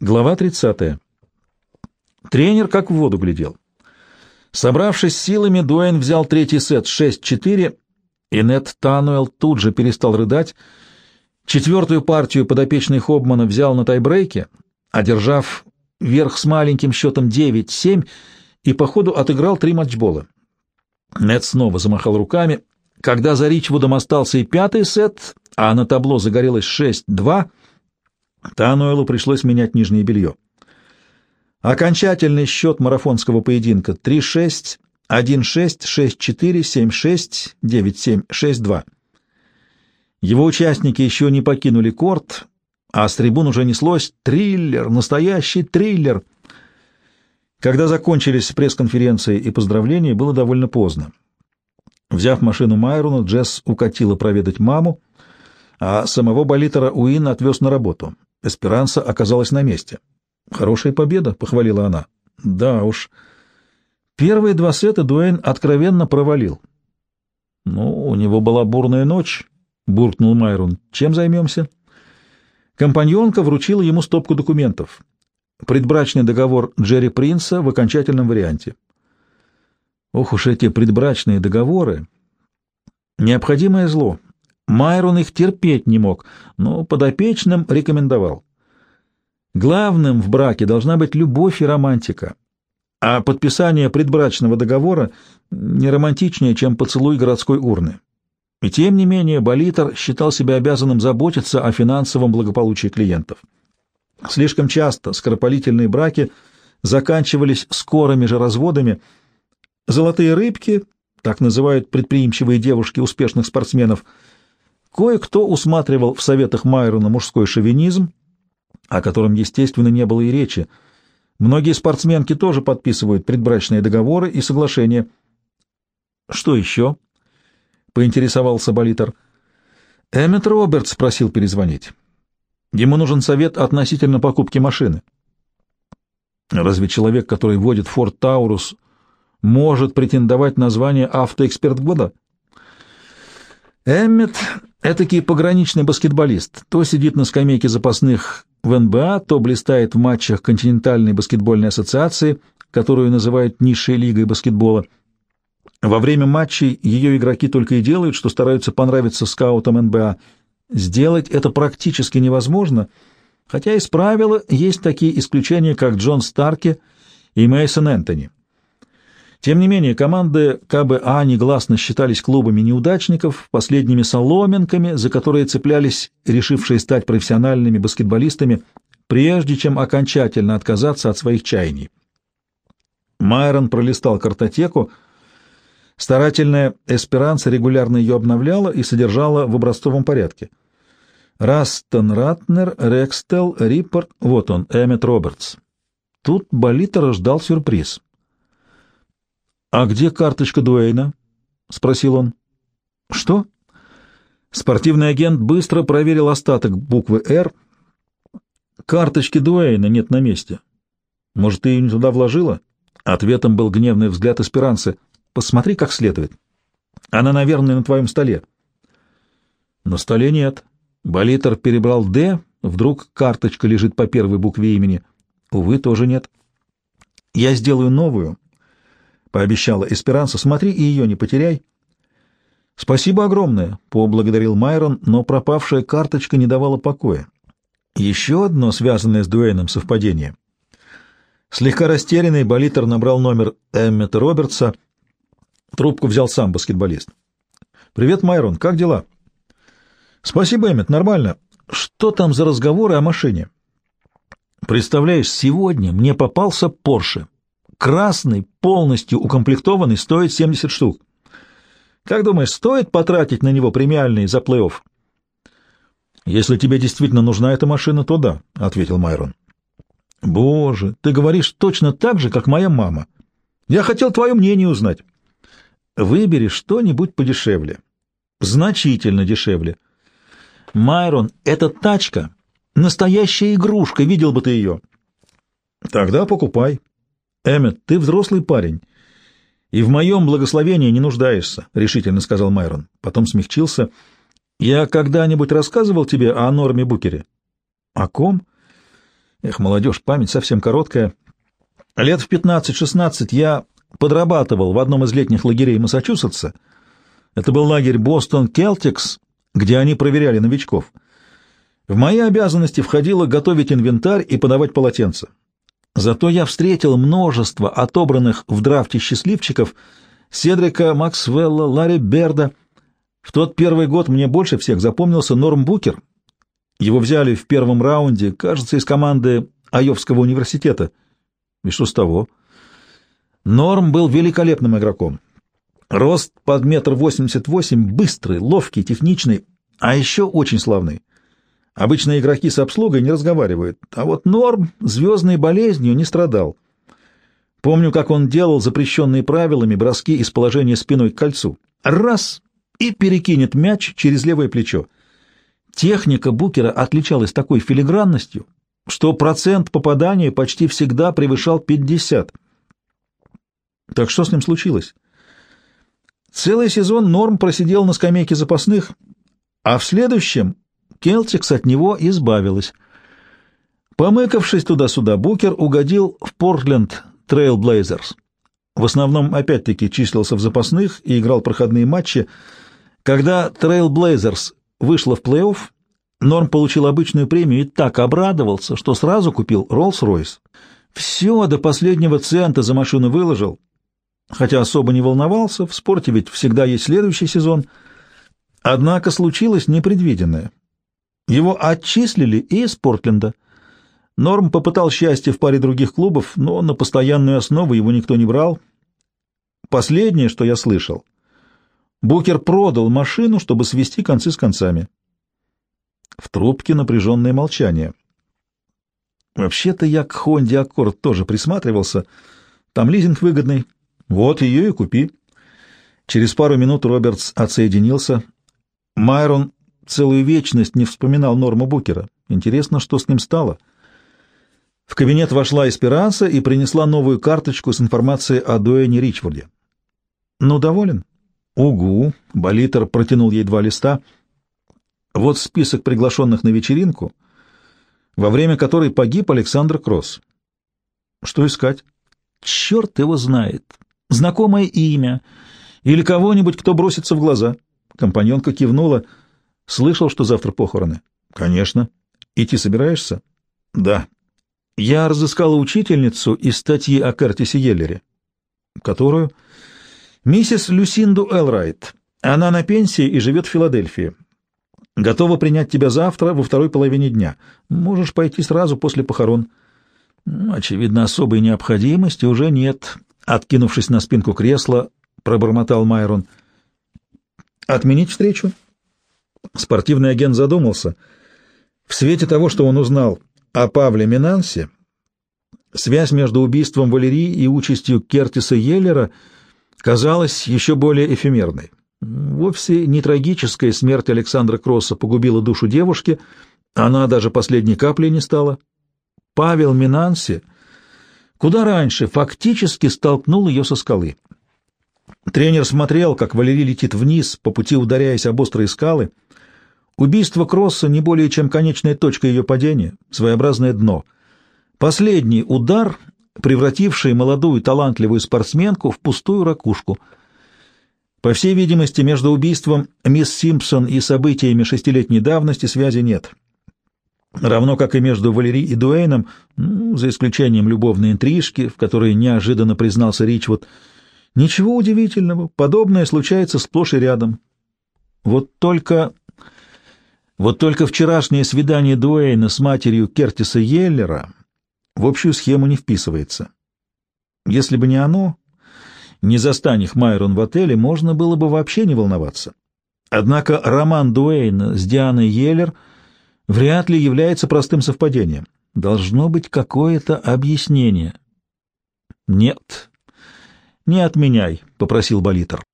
Глава 30. Тренер как в воду глядел. Собравшись силами, Дуэйн взял третий сет 6-4, и Нет Тануэл тут же перестал рыдать. Четвертую партию подопечный Хобмана взял на тайбрейке, одержав верх с маленьким счетом 9-7, и по ходу отыграл три матчбола. Нет снова замахал руками. Когда за Ричвудом остался и пятый сет, а на табло загорелось 6-2, Тануэлу пришлось менять нижнее белье. Окончательный счет марафонского поединка 3-6, 1-6, 6-4, 7-6, 9-7, 6-2. Его участники еще не покинули корт, а с трибун уже неслось «Триллер! Настоящий триллер!». Когда закончились пресс-конференции и поздравления, было довольно поздно. Взяв машину Майрона, Джесс укатила проведать маму, а самого болитера Уин отвез на работу. Эсперанса оказалась на месте. «Хорошая победа», — похвалила она. «Да уж». Первые два сета Дуэйн откровенно провалил. «Ну, у него была бурная ночь», — буркнул Майрон. «Чем займемся?» Компаньонка вручила ему стопку документов. Предбрачный договор Джерри Принца в окончательном варианте. Ох уж эти предбрачные договоры! Необходимое зло. Майрон их терпеть не мог, но подопечным рекомендовал. Главным в браке должна быть любовь и романтика, а подписание предбрачного договора не романтичнее, чем поцелуй городской урны. И тем не менее Болитер считал себя обязанным заботиться о финансовом благополучии клиентов. Слишком часто скоропалительные браки заканчивались скорыми же разводами. Золотые рыбки, так называют предприимчивые девушки успешных спортсменов – Кое-кто усматривал в советах Майрона мужской шовинизм, о котором, естественно, не было и речи. Многие спортсменки тоже подписывают предбрачные договоры и соглашения. «Что еще?» — поинтересовался Болитер. Эммет Робертс просил перезвонить. Ему нужен совет относительно покупки машины. Разве человек, который водит Форд Таурус, может претендовать на звание автоэксперт года? Эммет — этакий пограничный баскетболист. То сидит на скамейке запасных в НБА, то блистает в матчах континентальной баскетбольной ассоциации, которую называют низшей лигой баскетбола. Во время матчей ее игроки только и делают, что стараются понравиться скаутам НБА. Сделать это практически невозможно, хотя из правила есть такие исключения, как Джон Старки и Мейсон Энтони. Тем не менее, команды КБА негласно считались клубами неудачников, последними соломинками, за которые цеплялись решившие стать профессиональными баскетболистами, прежде чем окончательно отказаться от своих чаяний. Майрон пролистал картотеку. Старательная эсперанца регулярно ее обновляла и содержала в образцовом порядке. Растон Ратнер, Рекстел, Риппорт, вот он, Эммет Робертс. Тут Болитера ждал сюрприз. «А где карточка Дуэйна?» — спросил он. «Что?» Спортивный агент быстро проверил остаток буквы «Р». «Карточки Дуэйна нет на месте. Может, ты ее не туда вложила?» Ответом был гневный взгляд Эсперанцы. «Посмотри как следует. Она, наверное, на твоем столе». «На столе нет». Болитер перебрал «Д», вдруг карточка лежит по первой букве имени. Увы, тоже нет. «Я сделаю новую» — пообещала Эсперанса. — Смотри и ее не потеряй. — Спасибо огромное, — поблагодарил Майрон, но пропавшая карточка не давала покоя. Еще одно связанное с Дуэйном совпадение. Слегка растерянный Болитер набрал номер Эммета Робертса. Трубку взял сам баскетболист. — Привет, Майрон, как дела? — Спасибо, Эммет, нормально. Что там за разговоры о машине? — Представляешь, сегодня мне попался Порше. Красный, полностью укомплектованный, стоит 70 штук. Как думаешь, стоит потратить на него премиальные за плей-офф? Если тебе действительно нужна эта машина, то да, — ответил Майрон. Боже, ты говоришь точно так же, как моя мама. Я хотел твое мнение узнать. Выбери что-нибудь подешевле. Значительно дешевле. Майрон, эта тачка — настоящая игрушка, видел бы ты ее. Тогда покупай. Эммет, ты взрослый парень, и в моем благословении не нуждаешься, — решительно сказал Майрон. Потом смягчился. Я когда-нибудь рассказывал тебе о Норме Букере? О ком? Эх, молодежь, память совсем короткая. Лет в 15-16 я подрабатывал в одном из летних лагерей Массачусетса. Это был лагерь Бостон Келтикс, где они проверяли новичков. В мои обязанности входило готовить инвентарь и подавать полотенца. Зато я встретил множество отобранных в драфте счастливчиков Седрика Максвелла, Ларри Берда. В тот первый год мне больше всех запомнился Норм Букер. Его взяли в первом раунде, кажется, из команды Айовского университета. И что с того? Норм был великолепным игроком. Рост под метр восемьдесят восемь, быстрый, ловкий, техничный, а еще очень славный. Обычно игроки с обслугой не разговаривают, а вот Норм звездной болезнью не страдал. Помню, как он делал запрещенные правилами броски из положения спиной к кольцу. Раз — и перекинет мяч через левое плечо. Техника Букера отличалась такой филигранностью, что процент попадания почти всегда превышал 50. Так что с ним случилось? Целый сезон Норм просидел на скамейке запасных, а в следующем Келтикс от него избавилась. Помыкавшись туда-сюда, Букер угодил в Портленд Трейл Блейзерс. В основном, опять-таки, числился в запасных и играл проходные матчи. Когда Трейл Блейзерс вышла в плей-офф, Норм получил обычную премию и так обрадовался, что сразу купил Роллс-Ройс. Все до последнего цента за машину выложил, хотя особо не волновался, в спорте ведь всегда есть следующий сезон. Однако случилось непредвиденное. Его отчислили и из Портленда. Норм попытал счастье в паре других клубов, но на постоянную основу его никто не брал. Последнее, что я слышал, Букер продал машину, чтобы свести концы с концами. В трубке напряженное молчание. Вообще-то я к Хонде Аккорд тоже присматривался. Там лизинг выгодный. Вот ее и купи. Через пару минут Робертс отсоединился. Майрон целую вечность не вспоминал Норма Букера. Интересно, что с ним стало. В кабинет вошла Эсперанса и принесла новую карточку с информацией о Дуэне Ричварде. «Ну, доволен?» «Угу!» — Болитер протянул ей два листа. «Вот список приглашенных на вечеринку, во время которой погиб Александр Кросс. Что искать?» «Черт его знает! Знакомое имя или кого-нибудь, кто бросится в глаза». Компаньонка кивнула — Слышал, что завтра похороны? Конечно. Идти собираешься? Да. Я разыскала учительницу из статьи о Кертисе Йеллере. Которую? Миссис Люсинду Элрайт. Она на пенсии и живет в Филадельфии. Готова принять тебя завтра во второй половине дня. Можешь пойти сразу после похорон. Очевидно, особой необходимости уже нет. Откинувшись на спинку кресла, пробормотал Майрон. Отменить встречу? Спортивный агент задумался. В свете того, что он узнал о Павле Минансе, связь между убийством Валерии и участью Кертиса Йеллера казалась еще более эфемерной. Вовсе не трагическая смерть Александра Кросса погубила душу девушки, она даже последней каплей не стала. Павел Минанси куда раньше фактически столкнул ее со скалы. Тренер смотрел, как Валерий летит вниз, по пути ударяясь об острые скалы. Убийство Кросса не более чем конечная точка ее падения, своеобразное дно. Последний удар, превративший молодую талантливую спортсменку в пустую ракушку. По всей видимости, между убийством мисс Симпсон и событиями шестилетней давности связи нет. Равно как и между Валери и Дуэйном, ну, за исключением любовной интрижки, в которой неожиданно признался Ричвуд, Ничего удивительного, подобное случается сплошь и рядом. Вот только... Вот только вчерашнее свидание Дуэйна с матерью Кертиса Йеллера в общую схему не вписывается. Если бы не оно, не застань их Майрон в отеле, можно было бы вообще не волноваться. Однако роман Дуэйна с Дианой Йеллер вряд ли является простым совпадением. Должно быть какое-то объяснение. Нет, «Не отменяй», — попросил Болитер.